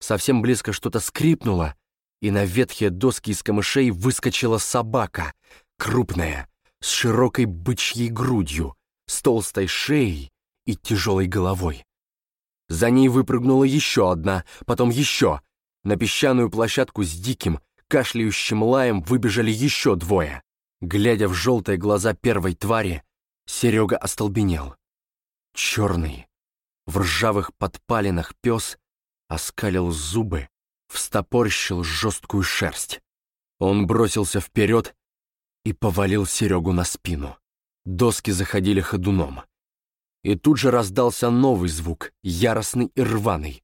Совсем близко что-то скрипнуло, и на ветхие доски из камышей выскочила собака, крупная, с широкой бычьей грудью, с толстой шеей и тяжелой головой. За ней выпрыгнула еще одна, потом еще. На песчаную площадку с диким, кашляющим лаем выбежали еще двое. Глядя в желтые глаза первой твари, Серега остолбенел. Черный, в ржавых подпалинах пес оскалил зубы, встопорщил жесткую шерсть. Он бросился вперед и повалил Серегу на спину. Доски заходили ходуном. И тут же раздался новый звук, яростный и рваный.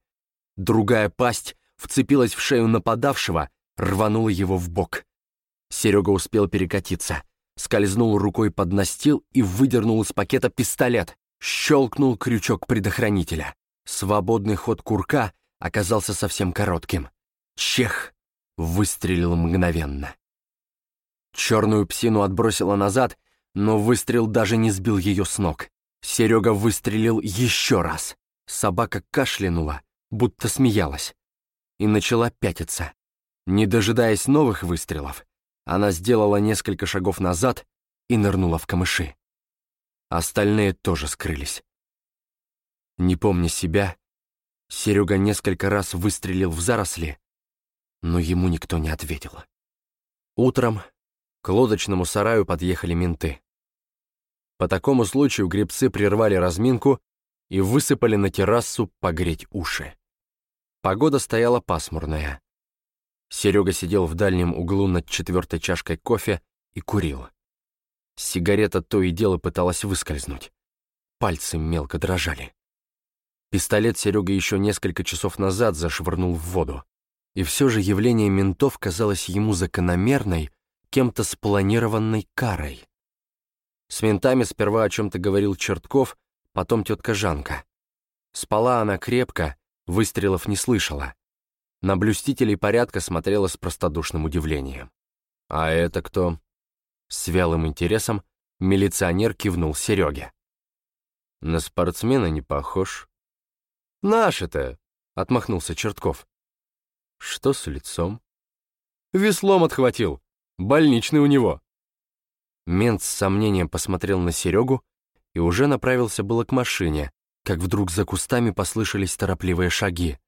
Другая пасть вцепилась в шею нападавшего, рванула его в бок. Серега успел перекатиться скользнул рукой под настил и выдернул из пакета пистолет. Щелкнул крючок предохранителя. Свободный ход курка оказался совсем коротким. Чех выстрелил мгновенно. Черную псину отбросило назад, но выстрел даже не сбил ее с ног. Серега выстрелил еще раз. Собака кашлянула, будто смеялась, и начала пятиться. Не дожидаясь новых выстрелов, она сделала несколько шагов назад и нырнула в камыши. Остальные тоже скрылись. Не помня себя, Серега несколько раз выстрелил в заросли, но ему никто не ответил. Утром к лодочному сараю подъехали менты. По такому случаю гребцы прервали разминку и высыпали на террасу погреть уши. Погода стояла пасмурная. Серега сидел в дальнем углу над четвертой чашкой кофе и курил. Сигарета то и дело пыталась выскользнуть. Пальцы мелко дрожали. Пистолет Серега еще несколько часов назад зашвырнул в воду. И все же явление ментов казалось ему закономерной, кем-то спланированной карой. С ментами сперва о чем-то говорил Чертков, потом тетка Жанка. Спала она крепко, выстрелов не слышала. На блюстителей порядка смотрела с простодушным удивлением. «А это кто?» С вялым интересом милиционер кивнул Сереге. «На спортсмена не похож». «Наши-то!» — отмахнулся Чертков. «Что с лицом?» «Веслом отхватил. Больничный у него». Мент с сомнением посмотрел на Серегу и уже направился было к машине, как вдруг за кустами послышались торопливые шаги.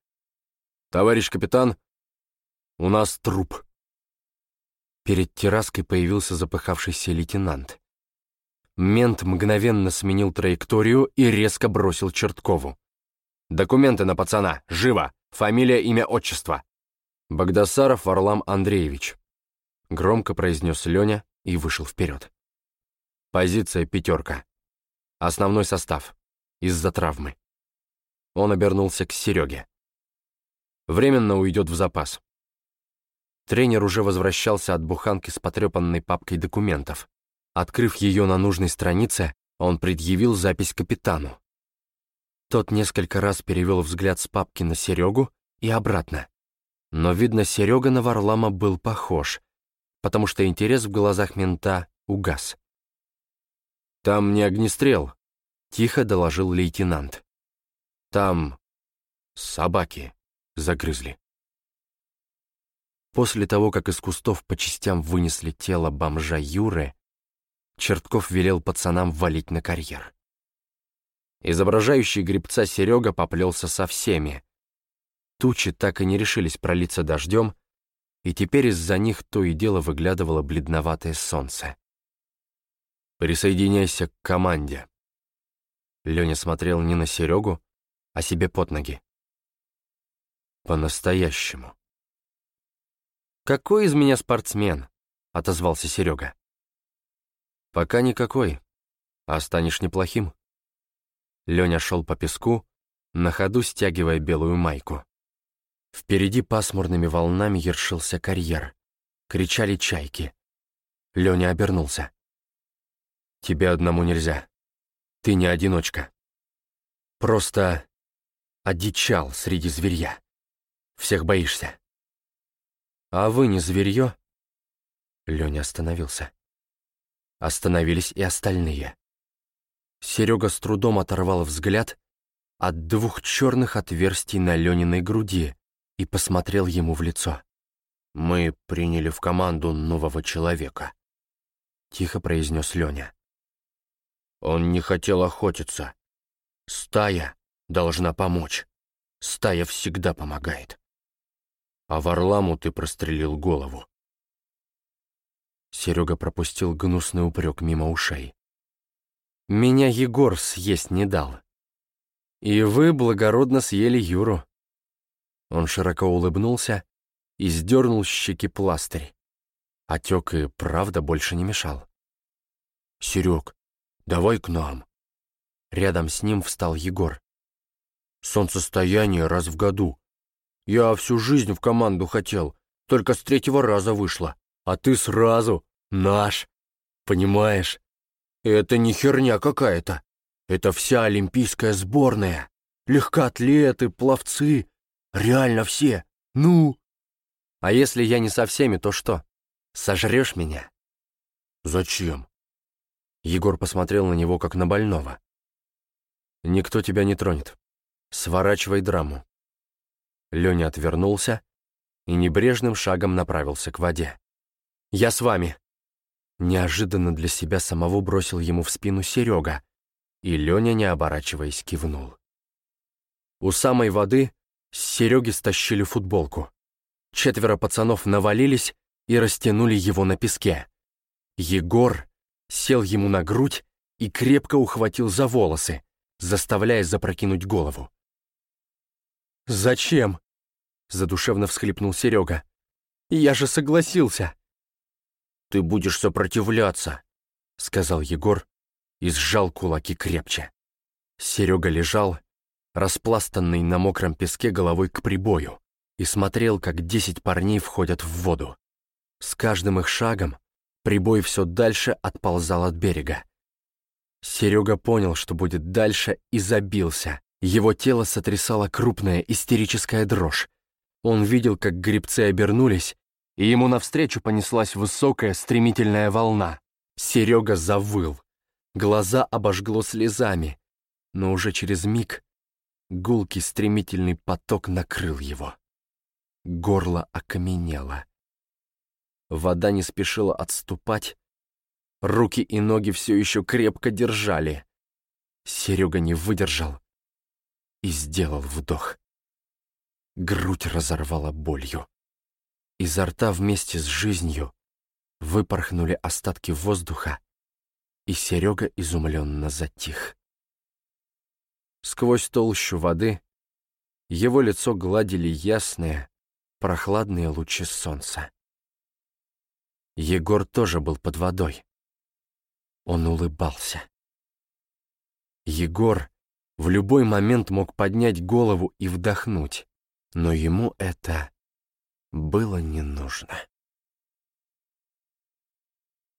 «Товарищ капитан, у нас труп». Перед терраской появился запыхавшийся лейтенант. Мент мгновенно сменил траекторию и резко бросил Черткову. «Документы на пацана! Живо! Фамилия, имя, отчество!» «Багдасаров Варлам Андреевич», — громко произнес Леня и вышел вперед. Позиция пятерка. Основной состав. Из-за травмы. Он обернулся к Сереге. Временно уйдет в запас. Тренер уже возвращался от буханки с потрепанной папкой документов. Открыв ее на нужной странице, он предъявил запись капитану. Тот несколько раз перевел взгляд с папки на Серегу и обратно. Но, видно, Серега на Варлама был похож, потому что интерес в глазах мента угас. «Там не огнестрел», — тихо доложил лейтенант. «Там собаки» загрызли. После того, как из кустов по частям вынесли тело бомжа Юры, Чертков велел пацанам валить на карьер. Изображающий грибца Серега поплелся со всеми. Тучи так и не решились пролиться дождем, и теперь из-за них то и дело выглядывало бледноватое солнце. «Присоединяйся к команде». Леня смотрел не на Серегу, а себе под ноги. По-настоящему. «Какой из меня спортсмен?» — отозвался Серега. «Пока никакой. А станешь неплохим. Леня шел по песку, на ходу стягивая белую майку. Впереди пасмурными волнами ершился карьер. Кричали чайки. Леня обернулся. «Тебе одному нельзя. Ты не одиночка. Просто одичал среди зверья. Всех боишься. А вы не зверье?» Леня остановился. Остановились и остальные. Серега с трудом оторвал взгляд от двух черных отверстий на Лениной груди и посмотрел ему в лицо. «Мы приняли в команду нового человека», — тихо произнес Леня. «Он не хотел охотиться. Стая должна помочь. Стая всегда помогает. А Варламу ты прострелил голову». Серега пропустил гнусный упрек мимо ушей. «Меня Егор съесть не дал. И вы благородно съели Юру». Он широко улыбнулся и сдернул с щеки пластырь. Отек и правда больше не мешал. «Серег, давай к нам». Рядом с ним встал Егор. «Солнцестояние раз в году. Я всю жизнь в команду хотел, только с третьего раза вышло. А ты сразу наш. Понимаешь? Это не херня какая-то. Это вся олимпийская сборная. Легкоатлеты, пловцы. Реально все. Ну? А если я не со всеми, то что? Сожрешь меня? Зачем? Егор посмотрел на него, как на больного. Никто тебя не тронет. Сворачивай драму. Леня отвернулся и небрежным шагом направился к воде. «Я с вами!» Неожиданно для себя самого бросил ему в спину Серега, и Леня, не оборачиваясь, кивнул. У самой воды с Сереги стащили футболку. Четверо пацанов навалились и растянули его на песке. Егор сел ему на грудь и крепко ухватил за волосы, заставляя запрокинуть голову. «Зачем?» — задушевно всхлипнул Серега. «Я же согласился!» «Ты будешь сопротивляться», — сказал Егор и сжал кулаки крепче. Серега лежал, распластанный на мокром песке головой к прибою, и смотрел, как десять парней входят в воду. С каждым их шагом прибой все дальше отползал от берега. Серега понял, что будет дальше, и забился. Его тело сотрясала крупная истерическая дрожь. Он видел, как грибцы обернулись, и ему навстречу понеслась высокая стремительная волна. Серега завыл. Глаза обожгло слезами, но уже через миг гулкий стремительный поток накрыл его. Горло окаменело. Вода не спешила отступать, руки и ноги все еще крепко держали. Серега не выдержал и сделал вдох. Грудь разорвала болью. Изо рта вместе с жизнью выпорхнули остатки воздуха, и Серега изумленно затих. Сквозь толщу воды его лицо гладили ясные, прохладные лучи солнца. Егор тоже был под водой. Он улыбался. Егор в любой момент мог поднять голову и вдохнуть, но ему это было не нужно.